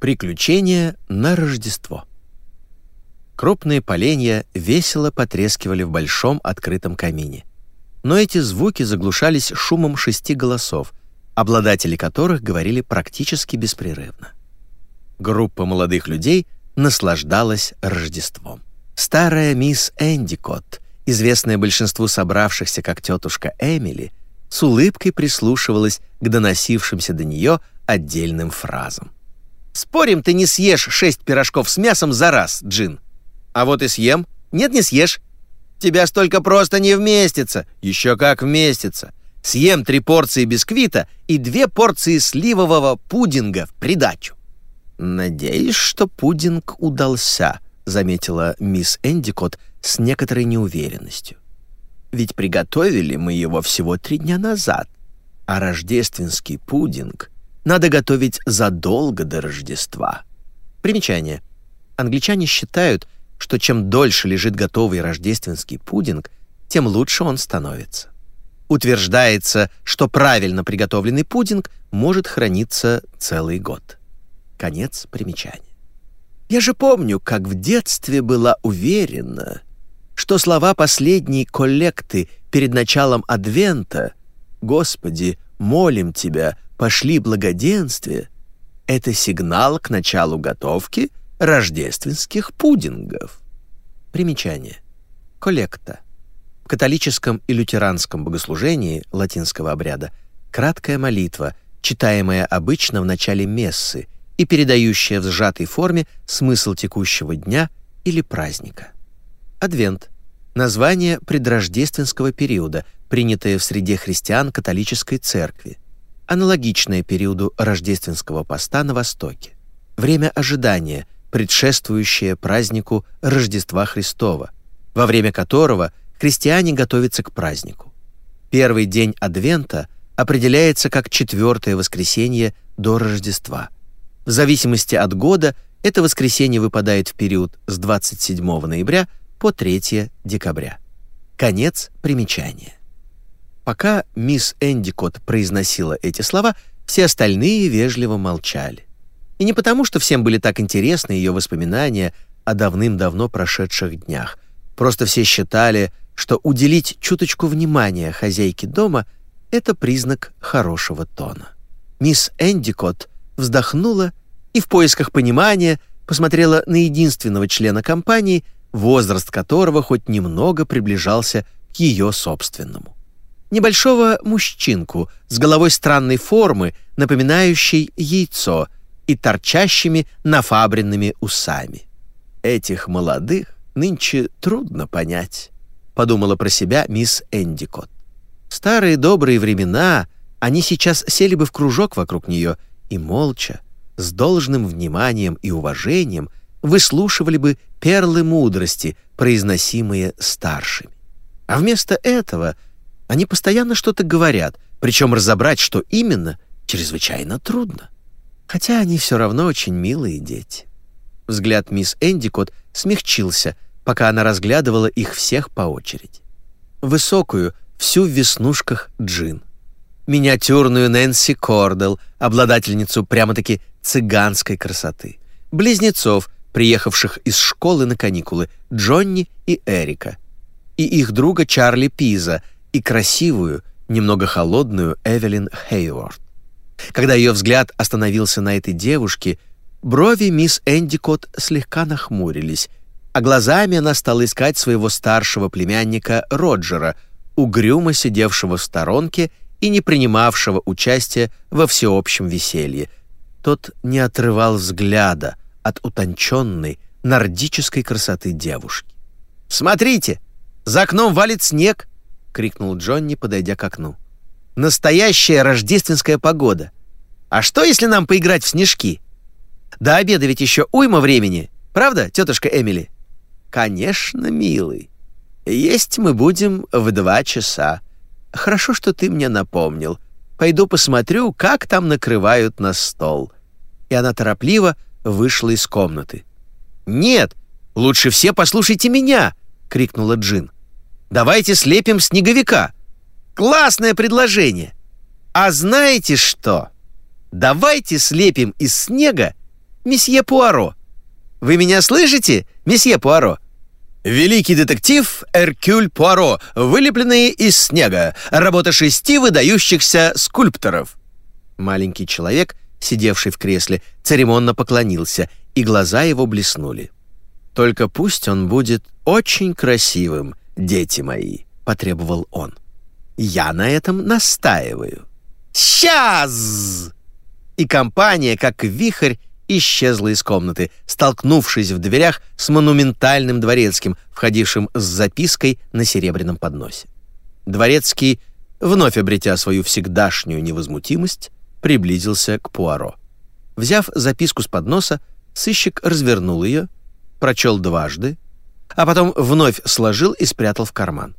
Приключения на Рождество. Крупные поленья весело потрескивали в большом открытом камине. Но эти звуки заглушались шумом шести голосов, обладатели которых говорили практически беспрерывно. Группа молодых людей наслаждалась Рождеством. Старая мисс Эндикот, известная большинству собравшихся как тетушка Эмили, с улыбкой прислушивалась к доносившимся до нее отдельным фразам. Спорим, ты не съешь шесть пирожков с мясом за раз, Джин. А вот и съем. Нет, не съешь. Тебя столько просто не вместится. Еще как вместится. Съем три порции бисквита и две порции сливового пудинга в придачу. Надеюсь, что пудинг удался, заметила мисс Эндикот с некоторой неуверенностью. Ведь приготовили мы его всего три дня назад, а рождественский пудинг надо готовить задолго до Рождества. Примечание. Англичане считают, что чем дольше лежит готовый рождественский пудинг, тем лучше он становится. Утверждается, что правильно приготовленный пудинг может храниться целый год. Конец примечания. Я же помню, как в детстве была уверена, что слова последней коллекты перед началом Адвента «Господи, молим Тебя, пошли благоденствие, это сигнал к началу готовки рождественских пудингов. Примечание. Коллекта. В католическом и лютеранском богослужении латинского обряда краткая молитва, читаемая обычно в начале мессы и передающая в сжатой форме смысл текущего дня или праздника. Адвент — название предрождественского периода, принятое в среде христиан католической церкви, аналогичное периоду рождественского поста на Востоке. Время ожидания, предшествующее празднику Рождества Христова, во время которого христиане готовятся к празднику. Первый день Адвента определяется как четвертое воскресенье до Рождества. В зависимости от года это воскресенье выпадает в период с 27 ноября по 3 декабря. Конец примечания. Пока мисс Эндикот произносила эти слова, все остальные вежливо молчали. И не потому, что всем были так интересны ее воспоминания о давным-давно прошедших днях. Просто все считали, что уделить чуточку внимания хозяйке дома — это признак хорошего тона. Мисс Эндикот вздохнула и в поисках понимания посмотрела на единственного члена компании, возраст которого хоть немного приближался к ее собственному небольшого мужчинку с головой странной формы, напоминающей яйцо, и торчащими нафабренными усами. Этих молодых нынче трудно понять, подумала про себя мисс Эндикот. Старые добрые времена, они сейчас сели бы в кружок вокруг нее и молча, с должным вниманием и уважением выслушивали бы перлы мудрости, произносимые старшими. А вместо этого — они постоянно что-то говорят, причем разобрать, что именно, чрезвычайно трудно. Хотя они все равно очень милые дети. Взгляд мисс Эндикот смягчился, пока она разглядывала их всех по очереди. Высокую, всю в веснушках Джин. Миниатюрную Нэнси Кордел, обладательницу прямо-таки цыганской красоты. Близнецов, приехавших из школы на каникулы, Джонни и Эрика. И их друга Чарли Пиза — и красивую, немного холодную Эвелин Хейворд. Когда ее взгляд остановился на этой девушке, брови мисс Эндикот слегка нахмурились, а глазами она стала искать своего старшего племянника Роджера, угрюмо сидевшего в сторонке и не принимавшего участия во всеобщем веселье. Тот не отрывал взгляда от утонченной нордической красоты девушки. «Смотрите, за окном валит снег!» крикнул Джонни, подойдя к окну. Настоящая рождественская погода. А что, если нам поиграть в снежки? До обеда ведь еще уйма времени, правда, тетушка Эмили? Конечно, милый. Есть мы будем в два часа. Хорошо, что ты мне напомнил. Пойду посмотрю, как там накрывают на стол. И она торопливо вышла из комнаты. Нет, лучше все послушайте меня, крикнула Джин. Давайте слепим снеговика. Классное предложение. А знаете что? Давайте слепим из снега месье Пуаро! Вы меня слышите, месье Пуаро?» «Великий детектив Эркюль Пуаро, вылепленный из снега, работа шести выдающихся скульпторов». Маленький человек, сидевший в кресле, церемонно поклонился, и глаза его блеснули. «Только пусть он будет очень красивым, дети мои», — потребовал он. «Я на этом настаиваю». «Сейчас!» И компания, как вихрь, исчезла из комнаты, столкнувшись в дверях с монументальным дворецким, входившим с запиской на серебряном подносе. Дворецкий, вновь обретя свою всегдашнюю невозмутимость, приблизился к Пуаро. Взяв записку с подноса, сыщик развернул ее, прочел дважды, а потом вновь сложил и спрятал в карман.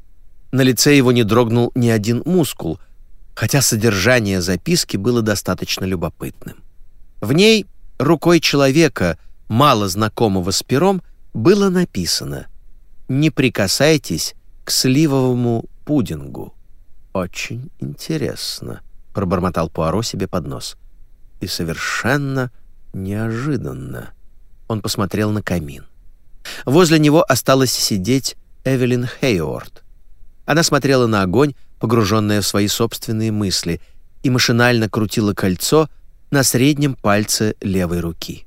На лице его не дрогнул ни один мускул, хотя содержание записки было достаточно любопытным. В ней рукой человека, мало знакомого с пером, было написано «Не прикасайтесь к сливовому пудингу». «Очень интересно», — пробормотал Пуаро себе под нос. «И совершенно неожиданно». Он посмотрел на камин. Возле него осталась сидеть Эвелин Хейворд. Она смотрела на огонь, погруженная в свои собственные мысли, и машинально крутила кольцо — на среднем пальце левой руки.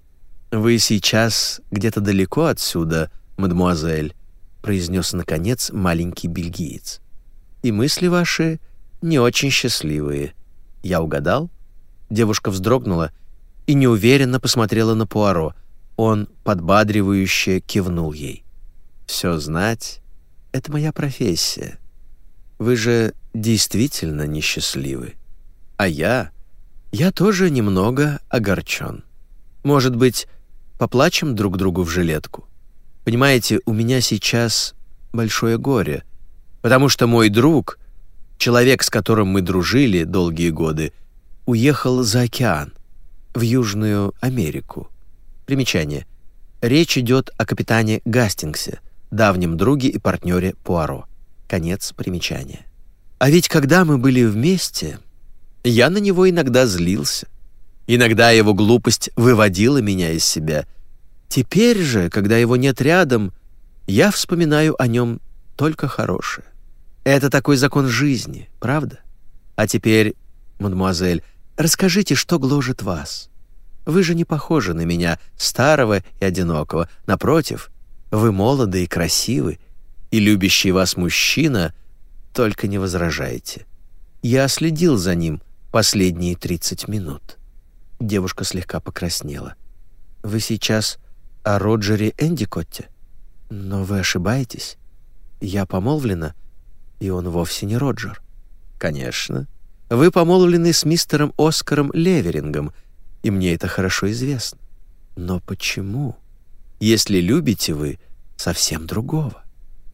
«Вы сейчас где-то далеко отсюда, мадемуазель», произнес, наконец, маленький бельгиец. «И мысли ваши не очень счастливые. Я угадал?» Девушка вздрогнула и неуверенно посмотрела на Пуаро. Он подбадривающе кивнул ей. «Все знать — это моя профессия. Вы же действительно несчастливы. А я я тоже немного огорчен. Может быть, поплачем друг другу в жилетку? Понимаете, у меня сейчас большое горе, потому что мой друг, человек, с которым мы дружили долгие годы, уехал за океан, в Южную Америку. Примечание. Речь идет о капитане Гастингсе, давнем друге и партнере Пуаро. Конец примечания. А ведь когда мы были вместе, я на него иногда злился. Иногда его глупость выводила меня из себя. Теперь же, когда его нет рядом, я вспоминаю о нем только хорошее. Это такой закон жизни, правда? А теперь, мадемуазель, расскажите, что гложет вас. Вы же не похожи на меня, старого и одинокого. Напротив, вы молоды и красивы, и любящий вас мужчина, только не возражайте. Я следил за ним, последние 30 минут. Девушка слегка покраснела. Вы сейчас о Роджере Эндикотте? Но вы ошибаетесь. Я помолвлена, и он вовсе не Роджер. Конечно. Вы помолвлены с мистером Оскаром Леверингом, и мне это хорошо известно. Но почему? Если любите вы совсем другого.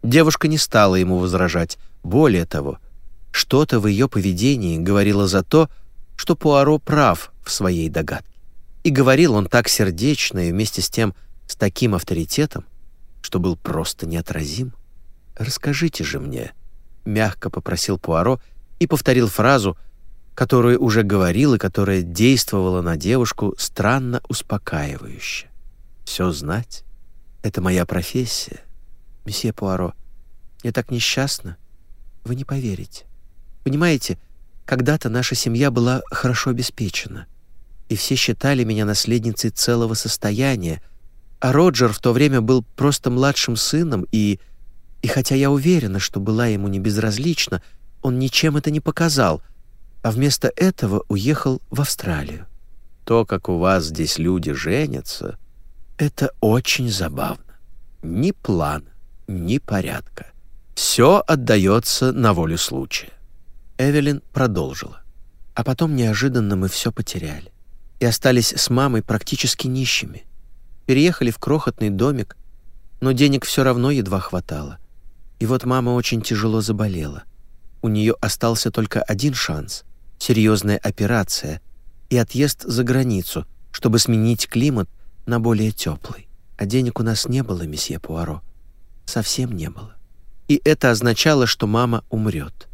Девушка не стала ему возражать. Более того, что-то в ее поведении говорило за то, что Пуаро прав в своей догадке. И говорил он так сердечно и вместе с тем с таким авторитетом, что был просто неотразим. «Расскажите же мне», — мягко попросил Пуаро и повторил фразу, которую уже говорил и которая действовала на девушку странно успокаивающе. «Все знать — это моя профессия. Месье Пуаро, я так несчастна, вы не поверите. Понимаете, когда-то наша семья была хорошо обеспечена, и все считали меня наследницей целого состояния, а Роджер в то время был просто младшим сыном, и... И хотя я уверена, что была ему не безразлична, он ничем это не показал, а вместо этого уехал в Австралию. То, как у вас здесь люди женятся, это очень забавно. Ни плана, ни порядка. Все отдается на волю случая. Эвелин продолжила. А потом неожиданно мы все потеряли. И остались с мамой практически нищими. Переехали в крохотный домик, но денег все равно едва хватало. И вот мама очень тяжело заболела. У нее остался только один шанс — серьезная операция и отъезд за границу, чтобы сменить климат на более теплый. А денег у нас не было, месье Пуаро. Совсем не было. И это означало, что мама умрет.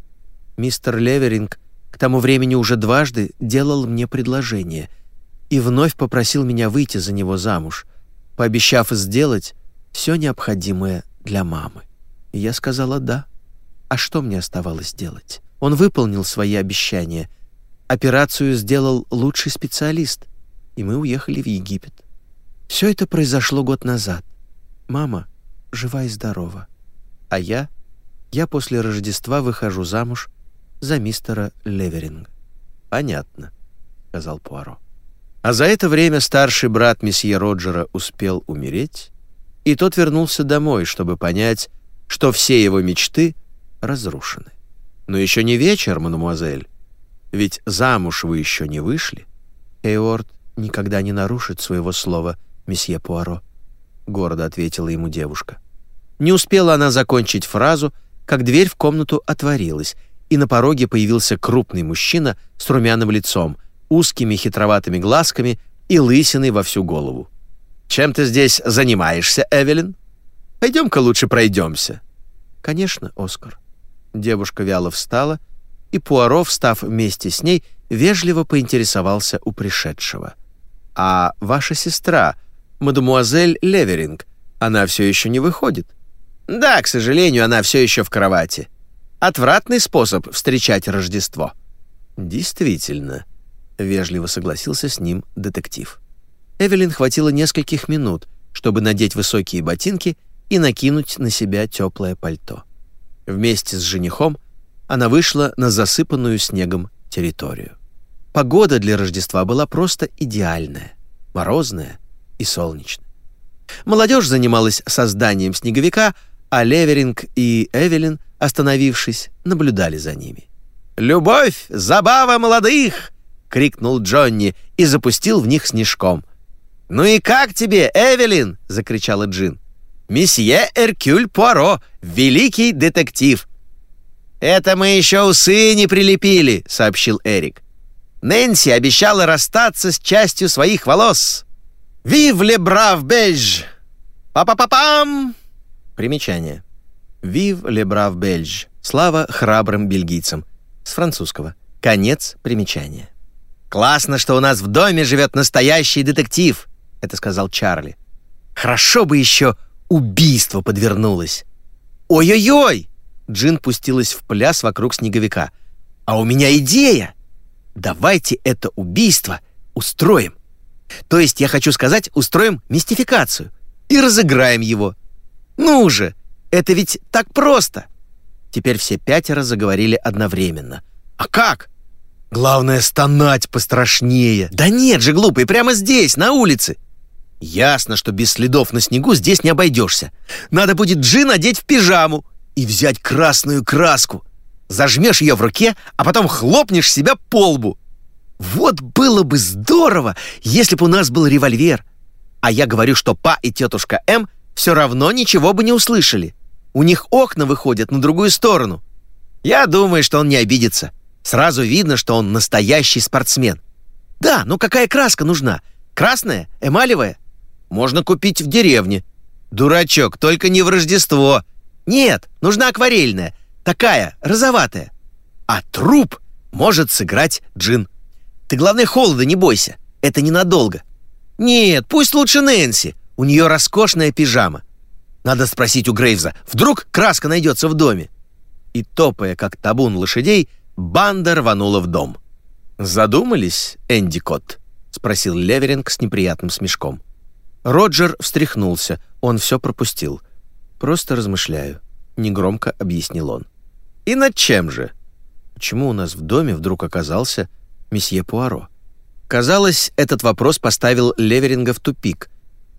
Мистер Леверинг к тому времени уже дважды делал мне предложение, и вновь попросил меня выйти за него замуж, пообещав сделать все необходимое для мамы. Я сказала «да». А что мне оставалось делать? Он выполнил свои обещания. Операцию сделал лучший специалист, и мы уехали в Египет. Все это произошло год назад. Мама жива и здорова. А я, я после Рождества выхожу замуж за мистера Леверинга. Понятно, сказал Пуаро. А за это время старший брат месье Роджера успел умереть, и тот вернулся домой, чтобы понять, что все его мечты разрушены. Но еще не вечер, мадемуазель. Ведь замуж вы еще не вышли. Эйорд никогда не нарушит своего слова, месье Пуаро, гордо ответила ему девушка. Не успела она закончить фразу, как дверь в комнату отворилась, и на пороге появился крупный мужчина с румяным лицом, узкими хитроватыми глазками и лысиной во всю голову. «Чем ты здесь занимаешься, Эвелин? Пойдем-ка лучше пройдемся». «Конечно, Оскар». Девушка вяло встала, и Пуаро, встав вместе с ней, вежливо поинтересовался у пришедшего. «А ваша сестра, мадемуазель Леверинг, она все еще не выходит?» «Да, к сожалению, она все еще в кровати. Отвратный способ встречать Рождество». «Действительно», — вежливо согласился с ним детектив. Эвелин хватило нескольких минут, чтобы надеть высокие ботинки и накинуть на себя теплое пальто. Вместе с женихом она вышла на засыпанную снегом территорию. Погода для Рождества была просто идеальная, морозная и солнечная. Молодежь занималась созданием снеговика, а Леверинг и Эвелин, остановившись, наблюдали за ними. «Любовь, забава молодых!» — крикнул Джонни и запустил в них снежком. «Ну и как тебе, Эвелин?» — закричала Джин. «Месье Эркюль Пуаро, великий детектив». «Это мы еще усы не прилепили», — сообщил Эрик. «Нэнси обещала расстаться с частью своих волос». «Вив ле брав бельж!» «Па-па-па-пам!» Примечание. «Вив ле брав бельж!» Слава храбрым бельгийцам. С французского. Конец примечания. «Классно, что у нас в доме живет настоящий детектив!» — это сказал Чарли. «Хорошо бы еще убийство подвернулось!» «Ой-ой-ой!» — Джин пустилась в пляс вокруг снеговика. «А у меня идея! Давайте это убийство устроим. То есть, я хочу сказать, устроим мистификацию и разыграем его. Ну же, это ведь так просто!» Теперь все пятеро заговорили одновременно. «А как?» «Главное, стонать пострашнее!» «Да нет же, глупый, прямо здесь, на улице!» Ясно, что без следов на снегу здесь не обойдешься. Надо будет Джин надеть в пижаму и взять красную краску. Зажмешь ее в руке, а потом хлопнешь себя по лбу. Вот было бы здорово, если бы у нас был револьвер. А я говорю, что Па и тетушка М все равно ничего бы не услышали. У них окна выходят на другую сторону. Я думаю, что он не обидится. Сразу видно, что он настоящий спортсмен. Да, ну какая краска нужна? Красная? Эмалевая? Можно купить в деревне. Дурачок, только не в Рождество. Нет, нужна акварельная, такая, розоватая. А труп может сыграть джин. Ты, главное, холода не бойся, это ненадолго. Нет, пусть лучше Нэнси, у нее роскошная пижама. Надо спросить у Грейвза, вдруг краска найдется в доме. И, топая, как табун лошадей, банда рванула в дом. «Задумались, Энди Кот?» — спросил Леверинг с неприятным смешком. Роджер встряхнулся, он все пропустил. «Просто размышляю», — негромко объяснил он. «И над чем же?» «Почему у нас в доме вдруг оказался месье Пуаро?» Казалось, этот вопрос поставил Леверинга в тупик,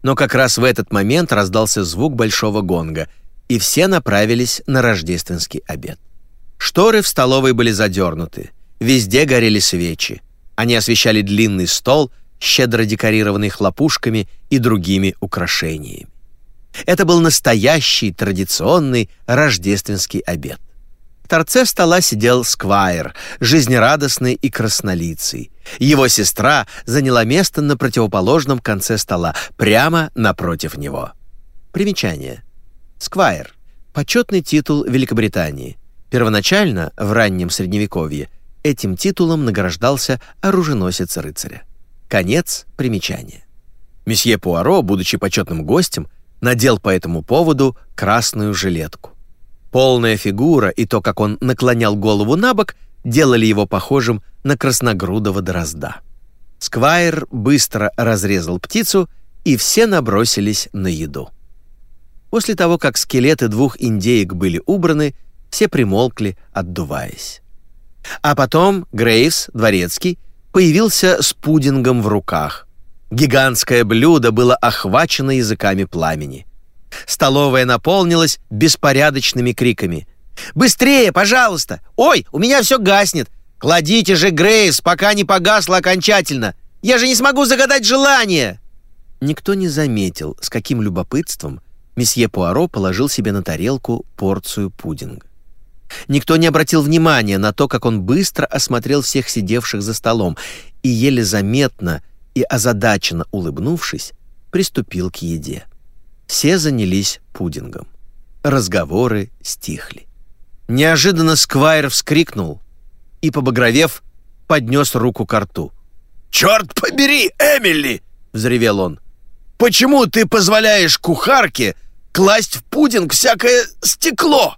но как раз в этот момент раздался звук большого гонга, и все направились на рождественский обед. Шторы в столовой были задернуты, везде горели свечи. Они освещали длинный стол — щедро декорированный хлопушками и другими украшениями. Это был настоящий традиционный рождественский обед. В торце стола сидел Сквайр, жизнерадостный и краснолицый. Его сестра заняла место на противоположном конце стола, прямо напротив него. Примечание. Сквайр — почетный титул Великобритании. Первоначально, в раннем Средневековье, этим титулом награждался оруженосец рыцаря. Конец примечания. Месье Пуаро, будучи почетным гостем, надел по этому поводу красную жилетку. Полная фигура и то, как он наклонял голову на бок, делали его похожим на красногрудого дрозда. Сквайр быстро разрезал птицу, и все набросились на еду. После того, как скелеты двух индеек были убраны, все примолкли, отдуваясь. А потом Грейвс, дворецкий, появился с пудингом в руках. Гигантское блюдо было охвачено языками пламени. Столовая наполнилась беспорядочными криками. «Быстрее, пожалуйста! Ой, у меня все гаснет! Кладите же, Грейс, пока не погасло окончательно! Я же не смогу загадать желание!» Никто не заметил, с каким любопытством месье Пуаро положил себе на тарелку порцию пудинга. Никто не обратил внимания на то, как он быстро осмотрел всех сидевших за столом и еле заметно и озадаченно улыбнувшись, приступил к еде. Все занялись пудингом. Разговоры стихли. Неожиданно Сквайр вскрикнул и, побагровев, поднес руку к рту. «Черт побери, Эмили!» — взревел он. «Почему ты позволяешь кухарке класть в пудинг всякое стекло?»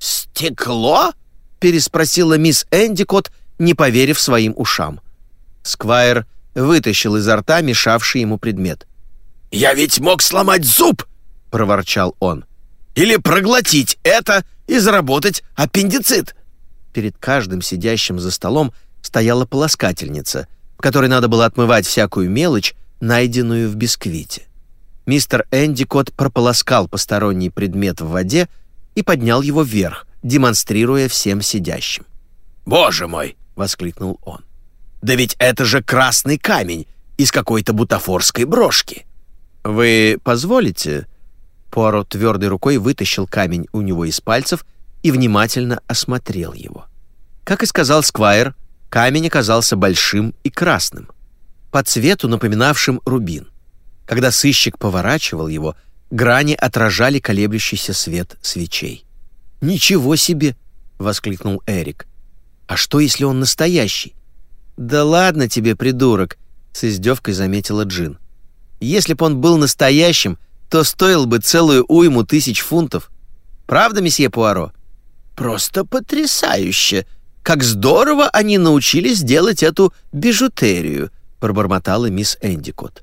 «Стекло?» — переспросила мисс Эндикот, не поверив своим ушам. Сквайр вытащил изо рта мешавший ему предмет. «Я ведь мог сломать зуб!» — проворчал он. «Или проглотить это и заработать аппендицит!» Перед каждым сидящим за столом стояла полоскательница, в которой надо было отмывать всякую мелочь, найденную в бисквите. Мистер Эндикот прополоскал посторонний предмет в воде и поднял его вверх, демонстрируя всем сидящим. «Боже мой!» — воскликнул он. «Да ведь это же красный камень из какой-то бутафорской брошки!» «Вы позволите?» Пуаро твердой рукой вытащил камень у него из пальцев и внимательно осмотрел его. Как и сказал Сквайр, камень оказался большим и красным, по цвету напоминавшим рубин. Когда сыщик поворачивал его, грани отражали колеблющийся свет свечей. «Ничего себе!» — воскликнул Эрик. «А что, если он настоящий?» «Да ладно тебе, придурок!» — с издевкой заметила Джин. Если бы он был настоящим, то стоил бы целую уйму тысяч фунтов. Правда, месье Пуаро? Просто потрясающе! Как здорово они научились делать эту бижутерию, пробормотала мисс Эндикот.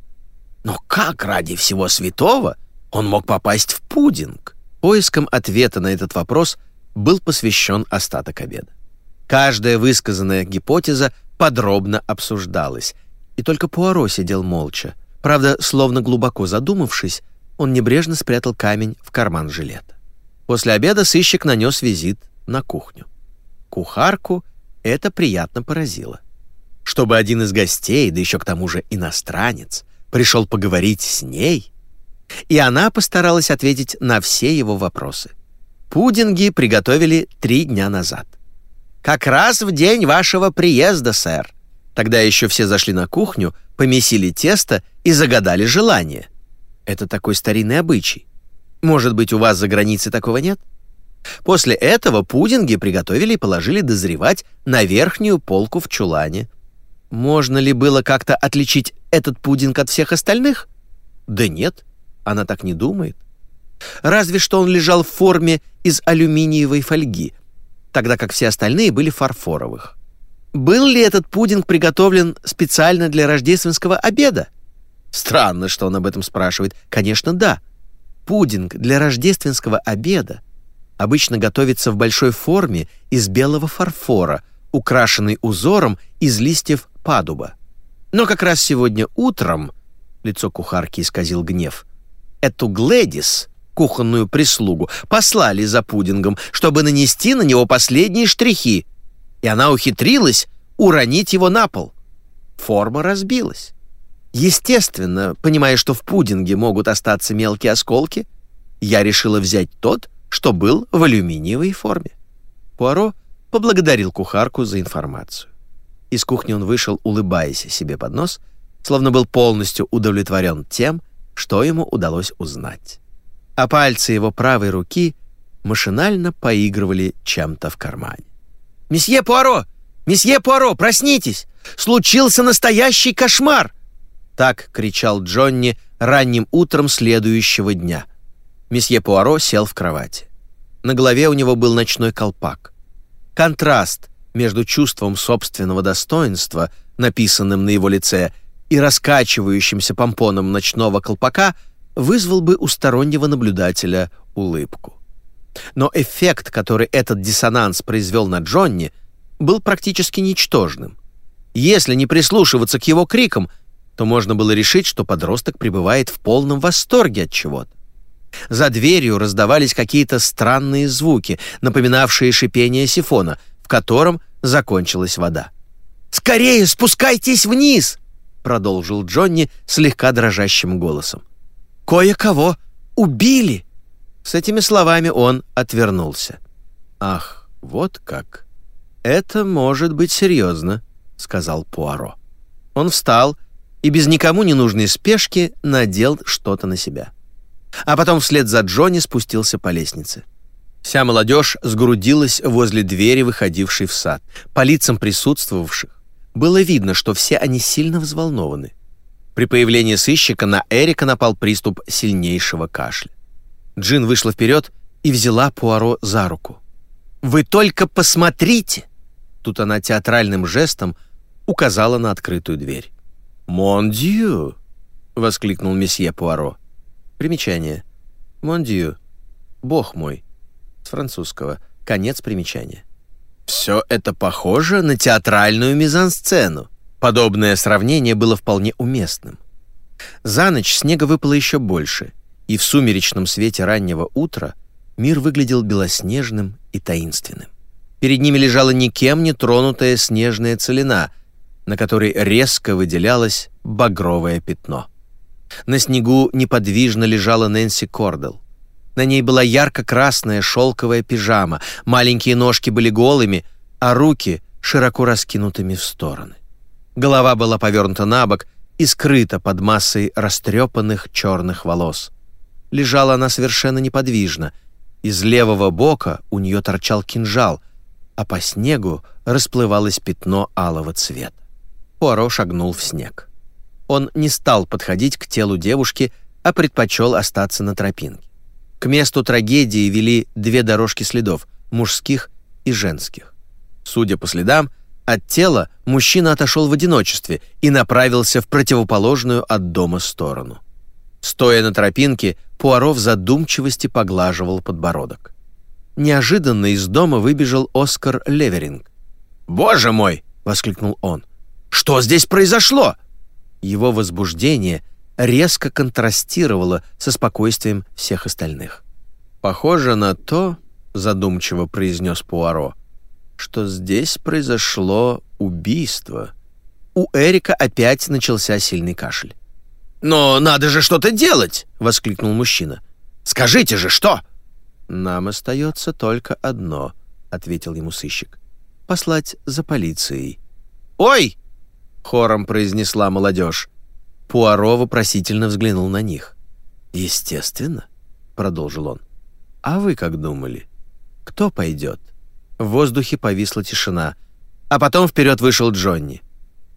Но как ради всего святого он мог попасть в пудинг? Поиском ответа на этот вопрос был посвящен остаток обеда. Каждая высказанная гипотеза подробно обсуждалась, и только Пуаро сидел молча, Правда, словно глубоко задумавшись, он небрежно спрятал камень в карман жилета. После обеда сыщик нанес визит на кухню. Кухарку это приятно поразило. Чтобы один из гостей, да еще к тому же иностранец, пришел поговорить с ней, и она постаралась ответить на все его вопросы. Пудинги приготовили три дня назад. «Как раз в день вашего приезда, сэр». Тогда еще все зашли на кухню, помесили тесто и загадали желание. Это такой старинный обычай. Может быть, у вас за границей такого нет? После этого пудинги приготовили и положили дозревать на верхнюю полку в чулане. Можно ли было как-то отличить этот пудинг от всех остальных? Да нет, она так не думает. Разве что он лежал в форме из алюминиевой фольги, тогда как все остальные были фарфоровых. Был ли этот пудинг приготовлен специально для рождественского обеда? Странно, что он об этом спрашивает. Конечно, да. Пудинг для рождественского обеда обычно готовится в большой форме из белого фарфора, украшенный узором из листьев падуба. Но как раз сегодня утром лицо кухарки исказил гнев. Эту Глэдис, кухонную прислугу, послали за пудингом, чтобы нанести на него последние штрихи — и она ухитрилась уронить его на пол. Форма разбилась. Естественно, понимая, что в пудинге могут остаться мелкие осколки, я решила взять тот, что был в алюминиевой форме. Пуаро поблагодарил кухарку за информацию. Из кухни он вышел, улыбаясь себе под нос, словно был полностью удовлетворен тем, что ему удалось узнать. А пальцы его правой руки машинально поигрывали чем-то в кармане. «Месье Пуаро! Месье Пуаро, проснитесь! Случился настоящий кошмар!» Так кричал Джонни ранним утром следующего дня. Месье Пуаро сел в кровати. На голове у него был ночной колпак. Контраст между чувством собственного достоинства, написанным на его лице, и раскачивающимся помпоном ночного колпака вызвал бы у стороннего наблюдателя улыбку. Но эффект, который этот диссонанс произвел на Джонни, был практически ничтожным. Если не прислушиваться к его крикам, то можно было решить, что подросток пребывает в полном восторге от чего-то. За дверью раздавались какие-то странные звуки, напоминавшие шипение сифона, в котором закончилась вода. «Скорее спускайтесь вниз!» — продолжил Джонни слегка дрожащим голосом. «Кое-кого убили!» С этими словами он отвернулся. «Ах, вот как! Это может быть серьезно», — сказал Пуаро. Он встал и без никому не нужной спешки надел что-то на себя. А потом вслед за Джонни спустился по лестнице. Вся молодежь сгрудилась возле двери, выходившей в сад. По лицам присутствовавших было видно, что все они сильно взволнованы. При появлении сыщика на Эрика напал приступ сильнейшего кашля. Джин вышла вперед и взяла Пуаро за руку. «Вы только посмотрите!» Тут она театральным жестом указала на открытую дверь. «Мон дью!» — воскликнул месье Пуаро. Примечание. «Мон дью!» «Бог мой!» С французского. Конец примечания. Все это похоже на театральную мизансцену. Подобное сравнение было вполне уместным. За ночь снега выпало еще больше, и в сумеречном свете раннего утра мир выглядел белоснежным и таинственным. Перед ними лежала никем не тронутая снежная целина, на которой резко выделялось багровое пятно. На снегу неподвижно лежала Нэнси Кордел. На ней была ярко-красная шелковая пижама, маленькие ножки были голыми, а руки широко раскинутыми в стороны. Голова была повернута на бок и скрыта под массой растрепанных черных волос лежала она совершенно неподвижно. Из левого бока у нее торчал кинжал, а по снегу расплывалось пятно алого цвета. Пуаро шагнул в снег. Он не стал подходить к телу девушки, а предпочел остаться на тропинке. К месту трагедии вели две дорожки следов, мужских и женских. Судя по следам, от тела мужчина отошел в одиночестве и направился в противоположную от дома сторону. Стоя на тропинке, Пуаро в задумчивости поглаживал подбородок. Неожиданно из дома выбежал Оскар Леверинг. «Боже мой!» — воскликнул он. «Что здесь произошло?» Его возбуждение резко контрастировало со спокойствием всех остальных. «Похоже на то, — задумчиво произнес Пуаро, — что здесь произошло убийство». У Эрика опять начался сильный кашель. «Но надо же что-то делать!» — воскликнул мужчина. «Скажите же, что?» «Нам остается только одно», — ответил ему сыщик. «Послать за полицией». «Ой!» — хором произнесла молодежь. Пуаро вопросительно взглянул на них. «Естественно», — продолжил он. «А вы как думали? Кто пойдет?» В воздухе повисла тишина, а потом вперед вышел Джонни.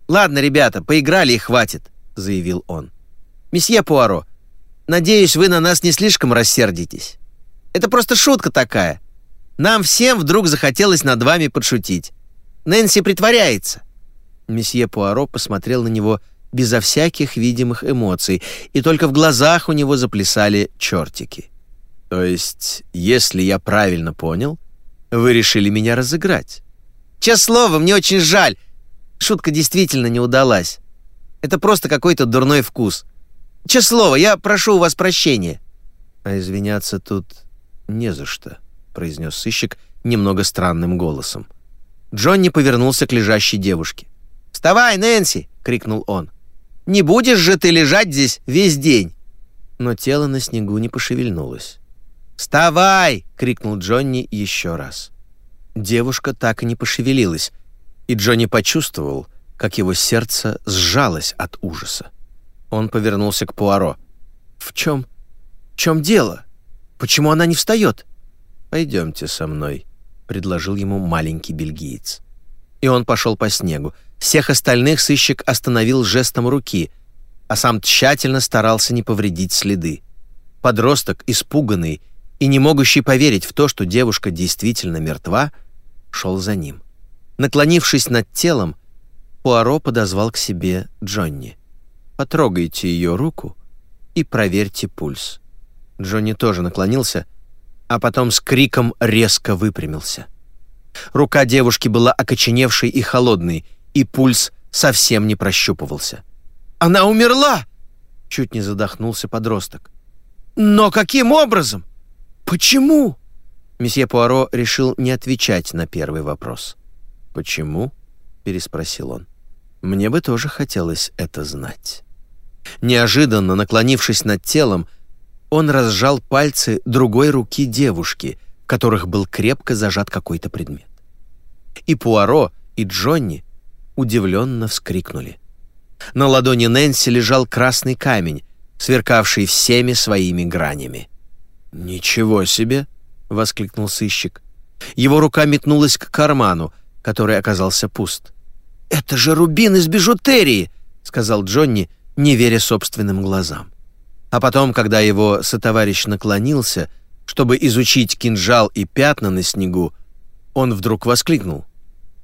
«Ладно, ребята, поиграли и хватит», — заявил он. «Месье Пуаро, надеюсь, вы на нас не слишком рассердитесь. Это просто шутка такая. Нам всем вдруг захотелось над вами подшутить. Нэнси притворяется». Месье Пуаро посмотрел на него безо всяких видимых эмоций, и только в глазах у него заплясали чертики. «То есть, если я правильно понял, вы решили меня разыграть?» «Честное слово, мне очень жаль. Шутка действительно не удалась. Это просто какой-то дурной вкус. Честное слово, я прошу у вас прощения». «А извиняться тут не за что», — произнес сыщик немного странным голосом. Джонни повернулся к лежащей девушке. «Вставай, Нэнси!» — крикнул он. «Не будешь же ты лежать здесь весь день!» Но тело на снегу не пошевельнулось. «Вставай!» — крикнул Джонни еще раз. Девушка так и не пошевелилась, и Джонни почувствовал, как его сердце сжалось от ужаса. Он повернулся к Пуаро. «В чем? В чем дело? Почему она не встает?» «Пойдемте со мной», — предложил ему маленький бельгиец. И он пошел по снегу. Всех остальных сыщик остановил жестом руки. а сам тщательно старался не повредить следы. Подросток, испуганный и не могущий поверить в то, что девушка действительно мертва, шел за ним. Наклонившись над телом, Пуаро подозвал к себе Джонни. «Потрогайте ее руку и проверьте пульс». Джонни тоже наклонился, а потом с криком резко выпрямился. Рука девушки была окоченевшей и холодной, и пульс совсем не прощупывался. «Она умерла!» — чуть не задохнулся подросток. «Но каким образом? Почему?» Месье Пуаро решил не отвечать на первый вопрос. «Почему?» — переспросил он. «Мне бы тоже хотелось это знать». Неожиданно, наклонившись над телом, он разжал пальцы другой руки девушки, которых был крепко зажат какой-то предмет. И Пуаро, и Джонни удивленно вскрикнули. На ладони Нэнси лежал красный камень, сверкавший всеми своими гранями. «Ничего себе!» — воскликнул сыщик. Его рука метнулась к карману, который оказался пуст. «Это же рубин из бижутерии!» — сказал Джонни, не веря собственным глазам. А потом, когда его сотоварищ наклонился, чтобы изучить кинжал и пятна на снегу, он вдруг воскликнул.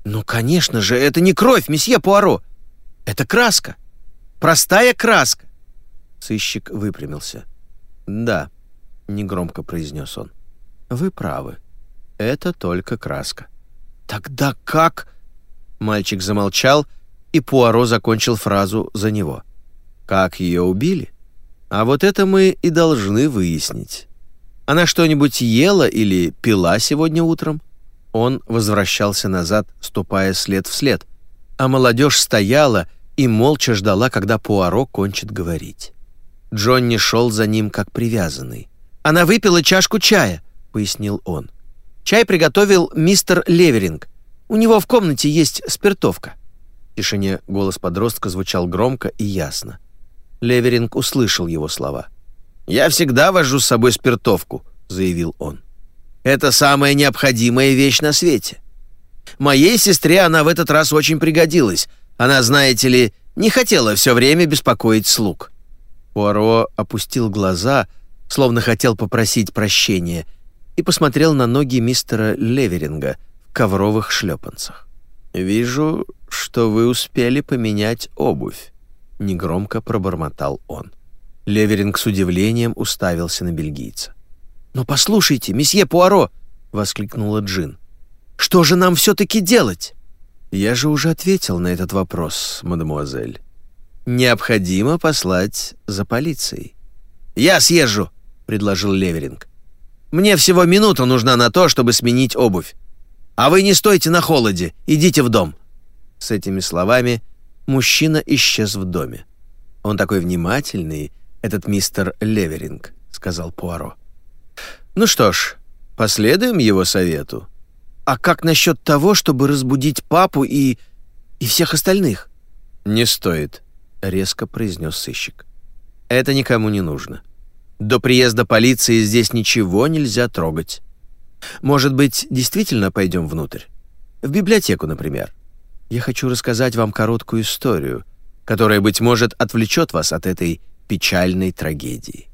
«Ну, конечно же, это не кровь, месье Пуаро! Это краска! Простая краска!» Сыщик выпрямился. «Да», — негромко произнес он, — «вы правы. Это только краска». «Тогда как?» Мальчик замолчал, и Пуаро закончил фразу за него. «Как ее убили? А вот это мы и должны выяснить. Она что-нибудь ела или пила сегодня утром?» Он возвращался назад, ступая след в след, а молодежь стояла и молча ждала, когда Пуаро кончит говорить. Джонни шел за ним как привязанный. «Она выпила чашку чая», — пояснил он. «Чай приготовил мистер Леверинг. У него в комнате есть спиртовка». В тишине голос подростка звучал громко и ясно. Леверинг услышал его слова. «Я всегда вожу с собой спиртовку», — заявил он. Это самая необходимая вещь на свете. Моей сестре она в этот раз очень пригодилась. Она, знаете ли, не хотела все время беспокоить слуг». Пуаро опустил глаза, словно хотел попросить прощения, и посмотрел на ноги мистера Леверинга в ковровых шлепанцах. «Вижу, что вы успели поменять обувь», — негромко пробормотал он. Леверинг с удивлением уставился на бельгийца. «Но послушайте, месье Пуаро!» — воскликнула Джин. «Что же нам все-таки делать?» «Я же уже ответил на этот вопрос, мадемуазель. Необходимо послать за полицией». «Я съезжу», — предложил Леверинг. «Мне всего минута нужна на то, чтобы сменить обувь. А вы не стойте на холоде, идите в дом». С этими словами мужчина исчез в доме. «Он такой внимательный, этот мистер Леверинг», — сказал Пуаро. Ну что ж, последуем его совету. А как насчет того, чтобы разбудить папу и... и всех остальных? Не стоит, резко произнес сыщик. Это никому не нужно. До приезда полиции здесь ничего нельзя трогать. Может быть, действительно пойдем внутрь? В библиотеку, например. Я хочу рассказать вам короткую историю, которая, быть может, отвлечет вас от этой печальной трагедии.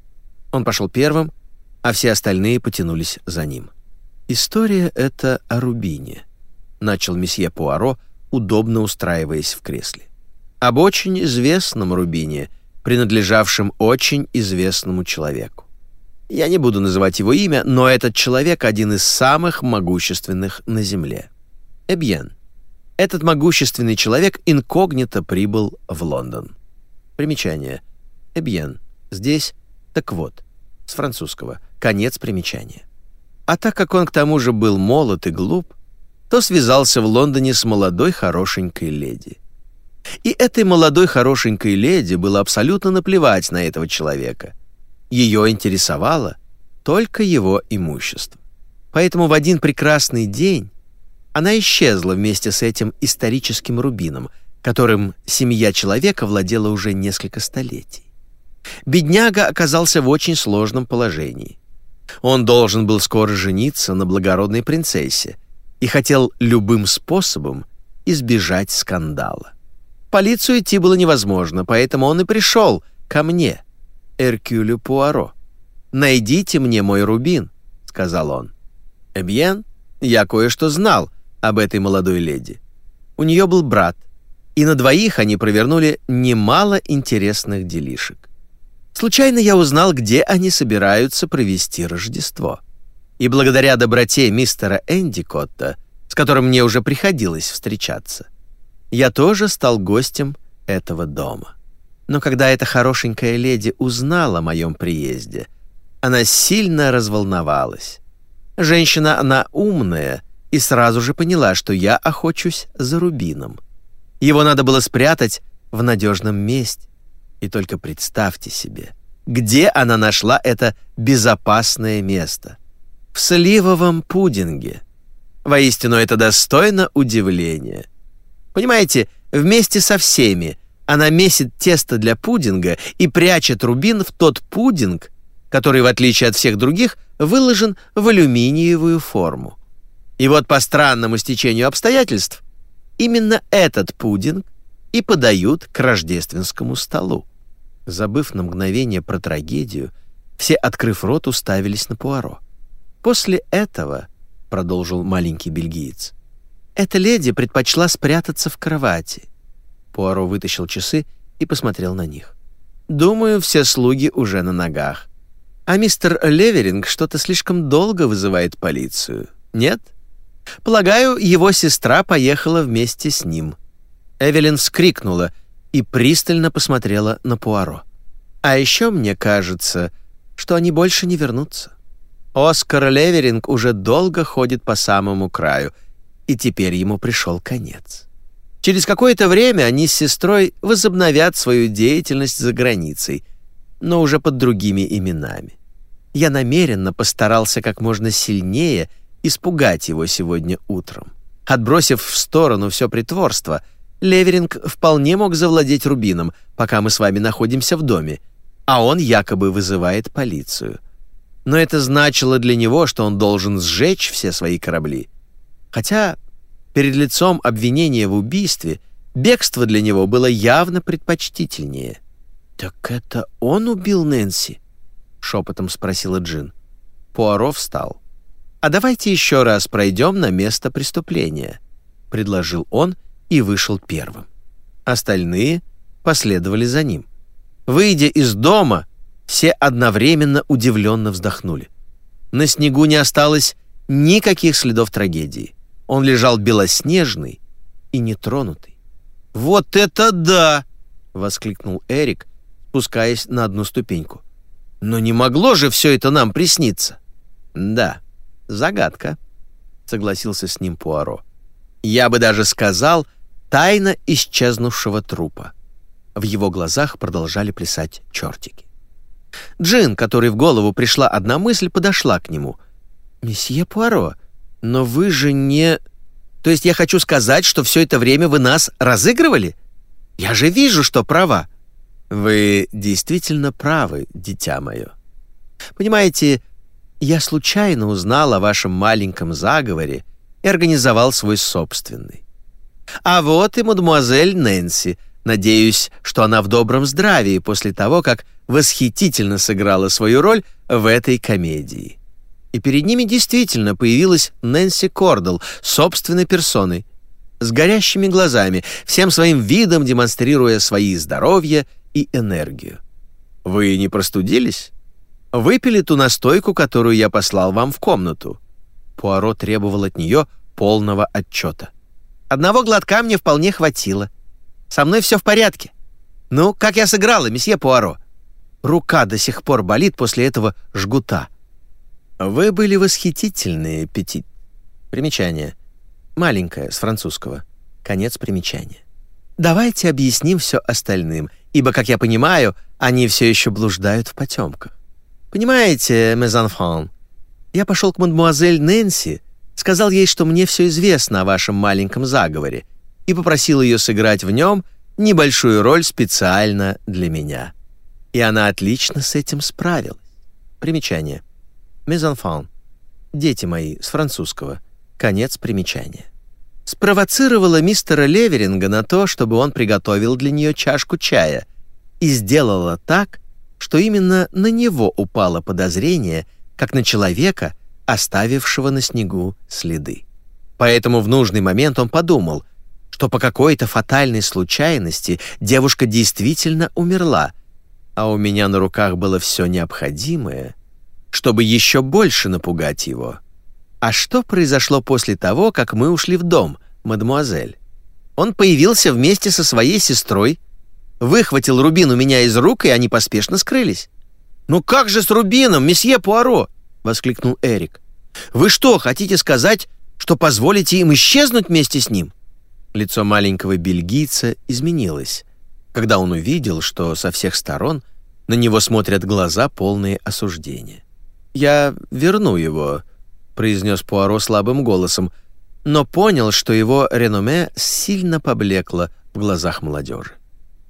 Он пошел первым, а все остальные потянулись за ним. «История эта о Рубине», — начал месье Пуаро, удобно устраиваясь в кресле. «Об очень известном Рубине, принадлежавшем очень известному человеку. Я не буду называть его имя, но этот человек один из самых могущественных на Земле. Эбьен. Этот могущественный человек инкогнито прибыл в Лондон. Примечание. Эбьен. Здесь. Так вот. С французского. Конец примечания. А так как он к тому же был молод и глуп, то связался в Лондоне с молодой хорошенькой леди. И этой молодой хорошенькой леди было абсолютно наплевать на этого человека. Ее интересовало только его имущество. Поэтому в один прекрасный день она исчезла вместе с этим историческим рубином, которым семья человека владела уже несколько столетий. Бедняга оказался в очень сложном положении. Он должен был скоро жениться на благородной принцессе и хотел любым способом избежать скандала. полицию идти было невозможно, поэтому он и пришел ко мне, Эркюлю Пуаро. «Найдите мне мой рубин», — сказал он. «Эбьен, я кое-что знал об этой молодой леди. У нее был брат, и на двоих они провернули немало интересных делишек. Случайно я узнал, где они собираются провести Рождество. И благодаря доброте мистера Эндикотта, с которым мне уже приходилось встречаться, я тоже стал гостем этого дома. Но когда эта хорошенькая леди узнала о моем приезде, она сильно разволновалась. Женщина она умная и сразу же поняла, что я охочусь за рубином. Его надо было спрятать в надежном месте. И только представьте себе, где она нашла это безопасное место. В сливовом пудинге. Воистину, это достойно удивления. Понимаете, вместе со всеми она месит тесто для пудинга и прячет рубин в тот пудинг, который, в отличие от всех других, выложен в алюминиевую форму. И вот по странному стечению обстоятельств именно этот пудинг и подают к рождественскому столу. Забыв на мгновение про трагедию, все, открыв рот, уставились на Пуаро. После этого, продолжил маленький бельгиец, эта леди предпочла спрятаться в кровати. Пуаро вытащил часы и посмотрел на них. Думаю, все слуги уже на ногах. А мистер Леверинг что-то слишком долго вызывает полицию. Нет? Полагаю, его сестра поехала вместе с ним. Эвелин вскрикнула и пристально посмотрела на Пуаро. А еще мне кажется, что они больше не вернутся. Оскар Леверинг уже долго ходит по самому краю, и теперь ему пришел конец. Через какое-то время они с сестрой возобновят свою деятельность за границей, но уже под другими именами. Я намеренно постарался как можно сильнее испугать его сегодня утром. Отбросив в сторону все притворство, Леверинг вполне мог завладеть рубином, пока мы с вами находимся в доме, а он якобы вызывает полицию. Но это значило для него, что он должен сжечь все свои корабли. Хотя перед лицом обвинения в убийстве бегство для него было явно предпочтительнее. «Так это он убил Нэнси?» — шепотом спросила Джин. Пуаро встал. «А давайте еще раз пройдем на место преступления», — предложил он и вышел первым. Остальные последовали за ним. Выйдя из дома, все одновременно удивленно вздохнули. На снегу не осталось никаких следов трагедии. Он лежал белоснежный и нетронутый. «Вот это да!» — воскликнул Эрик, спускаясь на одну ступеньку. «Но не могло же все это нам присниться!» «Да, загадка», — согласился с ним Пуаро. «Я бы даже сказал, тайна исчезнувшего трупа». В его глазах продолжали плясать чертики. Джин, которой в голову пришла одна мысль, подошла к нему. «Месье Пуаро, но вы же не... То есть я хочу сказать, что все это время вы нас разыгрывали? Я же вижу, что права. Вы действительно правы, дитя мое. Понимаете, я случайно узнал о вашем маленьком заговоре и организовал свой собственный. А вот и мадемуазель Нэнси. Надеюсь, что она в добром здравии после того, как восхитительно сыграла свою роль в этой комедии и перед ними действительно появилась Нэнси Кордл собственной персоной, с горящими глазами, всем своим видом демонстрируя свои здоровье и энергию. «Вы не простудились? Выпили ту настойку, которую я послал вам в комнату?» Пуаро требовал от нее полного отчета. «Одного глотка мне вполне хватило. Со мной все в порядке. Ну, как я сыграла, месье Пуаро? Рука до сих пор болит после этого жгута. Вы были восхитительные, Петит. Примечание. Маленькое, с французского. Конец примечания. Давайте объясним все остальным, ибо, как я понимаю, они все еще блуждают в потемках. Понимаете, мезанфан, я пошел к мадемуазель Нэнси, сказал ей, что мне все известно о вашем маленьком заговоре, и попросил ее сыграть в нем небольшую роль специально для меня. И она отлично с этим справилась. Примечание. Enfants. Дети мои, с французского. Конец примечания. спровоцировала мистера Леверинга на то, чтобы он приготовил для нее чашку чая, и сделала так, что именно на него упало подозрение, как на человека, оставившего на снегу следы. Поэтому в нужный момент он подумал, что по какой-то фатальной случайности девушка действительно умерла, а у меня на руках было все необходимое, чтобы еще больше напугать его. А что произошло после того, как мы ушли в дом, мадемуазель? Он появился вместе со своей сестрой, выхватил рубин у меня из рук, и они поспешно скрылись. «Ну как же с рубином, месье Пуаро?» — воскликнул Эрик. «Вы что, хотите сказать, что позволите им исчезнуть вместе с ним?» Лицо маленького бельгийца изменилось, когда он увидел, что со всех сторон на него смотрят глаза, полные осуждения. «Я верну его», — произнес Пуаро слабым голосом, но понял, что его реноме сильно поблекло в глазах молодежи.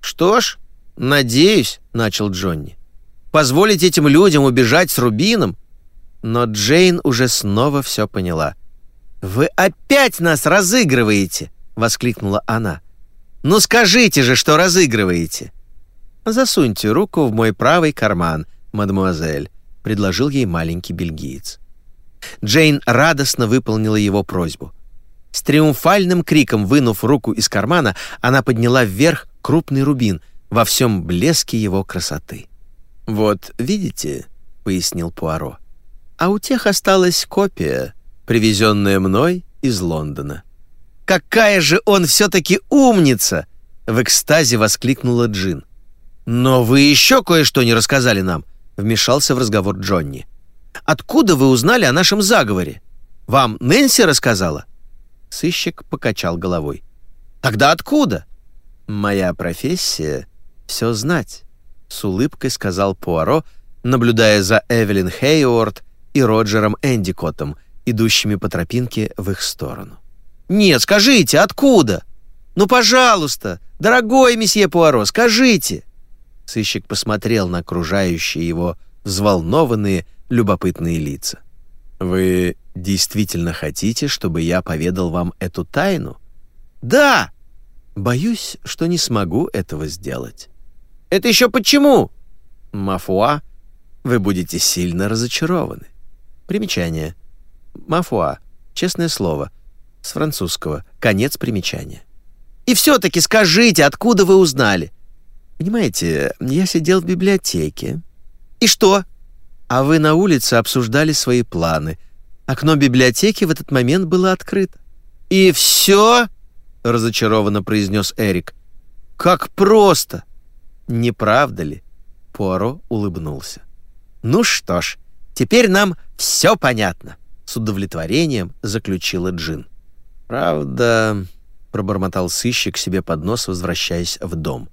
«Что ж, надеюсь», — начал Джонни, — «позволить этим людям убежать с Рубином?» Но Джейн уже снова все поняла. «Вы опять нас разыгрываете!» — воскликнула она. «Ну скажите же, что разыгрываете!» «Засуньте руку в мой правый карман, мадемуазель», — предложил ей маленький бельгиец. Джейн радостно выполнила его просьбу. С триумфальным криком вынув руку из кармана, она подняла вверх крупный рубин во всем блеске его красоты. «Вот, видите?» — пояснил Пуаро. «А у тех осталась копия, привезенная мной из Лондона». «Какая же он все-таки умница!» — в экстазе воскликнула Джин. «Но вы еще кое-что не рассказали нам», — вмешался в разговор Джонни. Откуда вы узнали о нашем заговоре? Вам Нэнси рассказала?» Сыщик покачал головой. «Тогда откуда?» «Моя профессия — все знать», — с улыбкой сказал Пуаро, наблюдая за Эвелин Хейуорд и Роджером Эндикотом, идущими по тропинке в их сторону. «Нет, скажите, откуда? Ну, пожалуйста, дорогой месье Пуаро, скажите!» Сыщик посмотрел на окружающие его взволнованные, любопытные лица. «Вы действительно хотите, чтобы я поведал вам эту тайну?» «Да!» «Боюсь, что не смогу этого сделать». «Это еще почему?» «Мафуа, вы будете сильно разочарованы». Примечание. «Мафуа» — честное слово, с французского, конец примечания. «И все-таки скажите, откуда вы узнали?» «Понимаете, я сидел в библиотеке». «И что?» а вы на улице обсуждали свои планы. Окно библиотеки в этот момент было открыто. «И все?» — разочарованно произнес Эрик. «Как просто!» «Не правда ли?» — Пуаро улыбнулся. «Ну что ж, теперь нам все понятно», — с удовлетворением заключила Джин. «Правда...» — пробормотал сыщик себе под нос, возвращаясь в дом.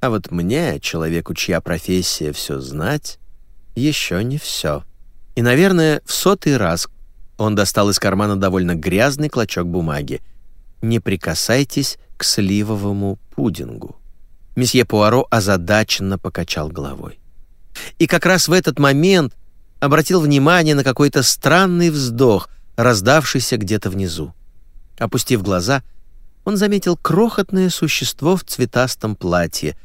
«А вот мне, человеку, чья профессия все знать, еще не все. И, наверное, в сотый раз он достал из кармана довольно грязный клочок бумаги. «Не прикасайтесь к сливовому пудингу». Месье Пуаро озадаченно покачал головой. И как раз в этот момент обратил внимание на какой-то странный вздох, раздавшийся где-то внизу. Опустив глаза, он заметил крохотное существо в цветастом платье.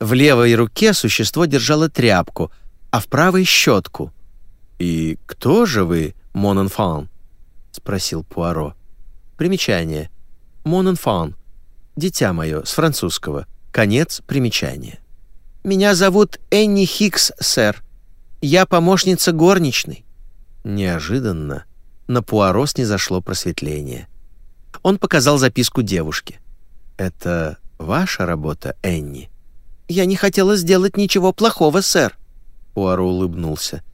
В левой руке существо держало тряпку — а в правой щетку. «И кто же вы, Моненфан?» — спросил Пуаро. Примечание. Моненфан. Дитя мое, с французского. Конец примечания. «Меня зовут Энни Хикс, сэр. Я помощница горничной». Неожиданно на Пуаро снизошло просветление. Он показал записку девушке. «Это ваша работа, Энни?» «Я не хотела сделать ничего плохого, сэр». Пуаро улыбнулся.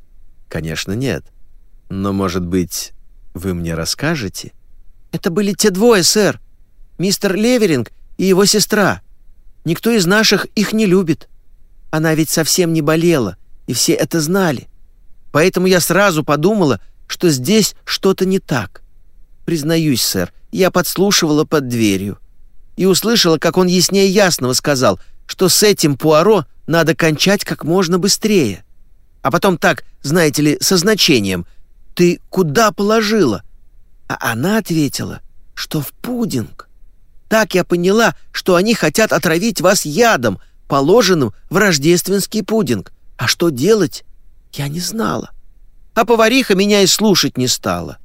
«Конечно, нет. Но, может быть, вы мне расскажете?» «Это были те двое, сэр. Мистер Леверинг и его сестра. Никто из наших их не любит. Она ведь совсем не болела, и все это знали. Поэтому я сразу подумала, что здесь что-то не так. Признаюсь, сэр, я подслушивала под дверью и услышала, как он яснее ясного сказал, что с этим Пуаро надо кончать как можно быстрее. А потом так, знаете ли, со значением «Ты куда положила?» А она ответила, что в пудинг. Так я поняла, что они хотят отравить вас ядом, положенным в рождественский пудинг. А что делать, я не знала. А повариха меня и слушать не стала.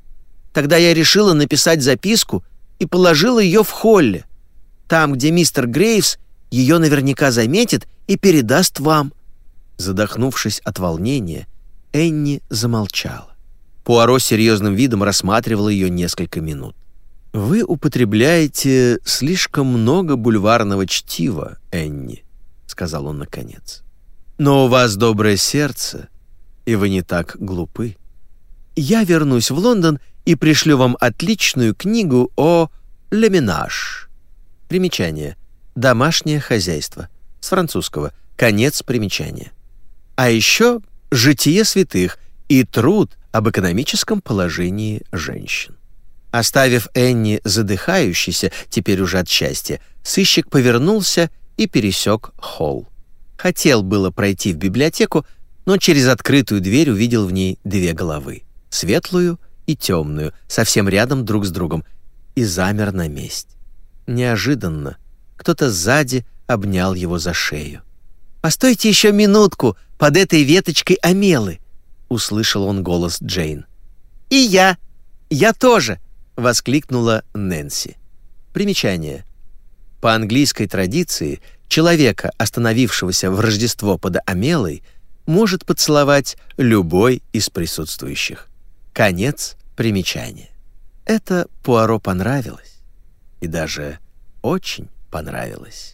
Тогда я решила написать записку и положила ее в холле. Там, где мистер Грейвс ее наверняка заметит и передаст вам». Задохнувшись от волнения, Энни замолчала. Пуаро серьезным видом рассматривал ее несколько минут. «Вы употребляете слишком много бульварного чтива, Энни», — сказал он наконец. «Но у вас доброе сердце, и вы не так глупы. Я вернусь в Лондон и пришлю вам отличную книгу о «Леминаж». Примечание. Домашнее хозяйство. С французского. Конец примечания. А еще «Житие святых» и труд об экономическом положении женщин. Оставив Энни задыхающейся, теперь уже от счастья, сыщик повернулся и пересек холл. Хотел было пройти в библиотеку, но через открытую дверь увидел в ней две головы — светлую и темную, совсем рядом друг с другом, и замер на месте. Неожиданно кто-то сзади обнял его за шею. «Постойте еще минутку под этой веточкой омелы!» — услышал он голос Джейн. «И я! Я тоже!» — воскликнула Нэнси. Примечание. По английской традиции человека, остановившегося в Рождество под Амелой, может поцеловать любой из присутствующих. Конец примечания. Это Пуаро понравилось. И даже очень понравилось.